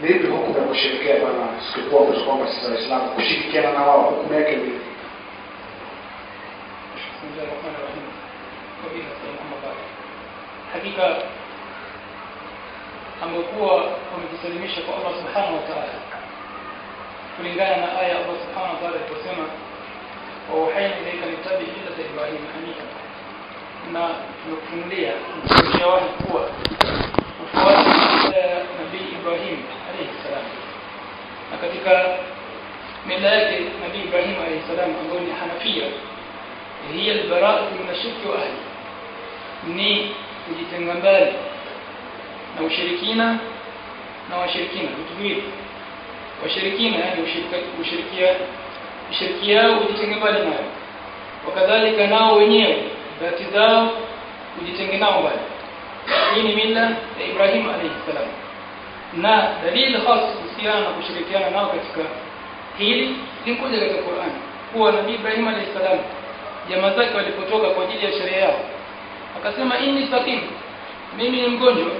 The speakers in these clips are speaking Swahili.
ni ipi hukumu ya kusherekea bwana sikukuu ambazo kwamba sisi waislamu kushirikiana na wao hukumu yake ni. Hakika amekuwa wamejisalimisha kwa Allah subhanahu wa ta'ala. Kulingana na aya Allah subhanahu wa ta'ala iliposema wauhaina ilaika littabi millata Ibrahim. Hanifa, na tumekufunulia mtumisha kuwa من ليالي النبي إبراهيم عليه السلام يقول الحنفية هي البراءة من الشرك وأهله. ني اللي كان من بالي نو شركينا نو شركينا بتقول وشركينا يعني وشركيا وشركيا وديتنجي بالي نايو وكذلك ناو وينيو ذاتي ذاو وديتنجي ناو بالي هيني ملة إبراهيم عليه السلام. نا دليل خاص بسيانا وشركيانا ناو كتكا hili linakuja katika Qur'an. Kuwa Nabii Ibrahim alayhi salam jamaa zake walipotoka kwa ajili ya sherehe yao akasema inni sakim mimi ni mgonjwa.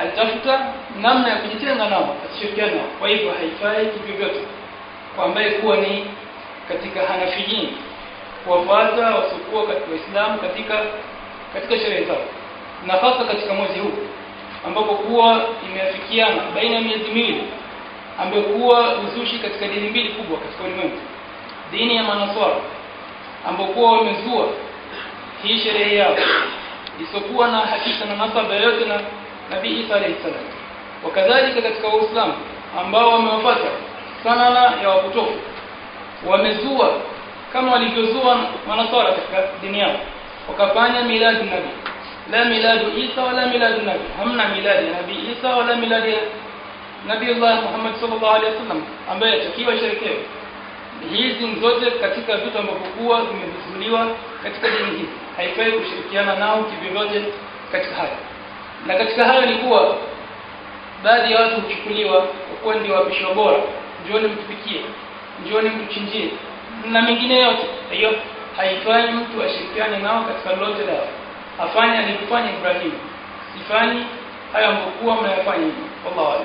Alitafuta namna ya kujitenga nao asishirikiana kwa hivyo haifai kivyovyote kwa ambaye kuwa ni katika hanafijini kuwafuata wasiokuwa katika Uislamu katika katika sherehe zao na hasa katika mwezi huu ambapo kuwa imeafikiana baina ya miezi miwili ambayo kuwa uzushi katika dini mbili kubwa katika ulimwengu. Dini ya manaswara ambokuwa wamezua hii sherehe yao isokuwa na hakika na nasaba yoyote na Nabii Isa alayhi salam. Wakadhalika katika Uislamu ambao wamewapata sanana ya wapotofu wamezua kama walivyozua manasara katika dini yao, wakafanya miladi nabii la miladu Isa wala miladu nabii, hamna miladi ya Nabii Isa wala miladi Nabii Allah Muhammad sallallahu alaihi wasallam ambaye atakiwa sherekewe hizi zote katika vitu ambavyo kuwa vimefunuliwa katika dini hii haifai kushirikiana nao kivyovyote katika hayo. Na katika hayo ni kuwa baadhi ya watu huchukuliwa kuwa ndio wapisho bora. Njooni mtupikie njooni mtuchinjie na mengine yote. Hiyo haifai mtu ashirikiane nao katika lolote lao afanye alivyofanya Ibrahim. Sifanyi hayo ambayo kuwa mnayafanya. Hivyo wallahu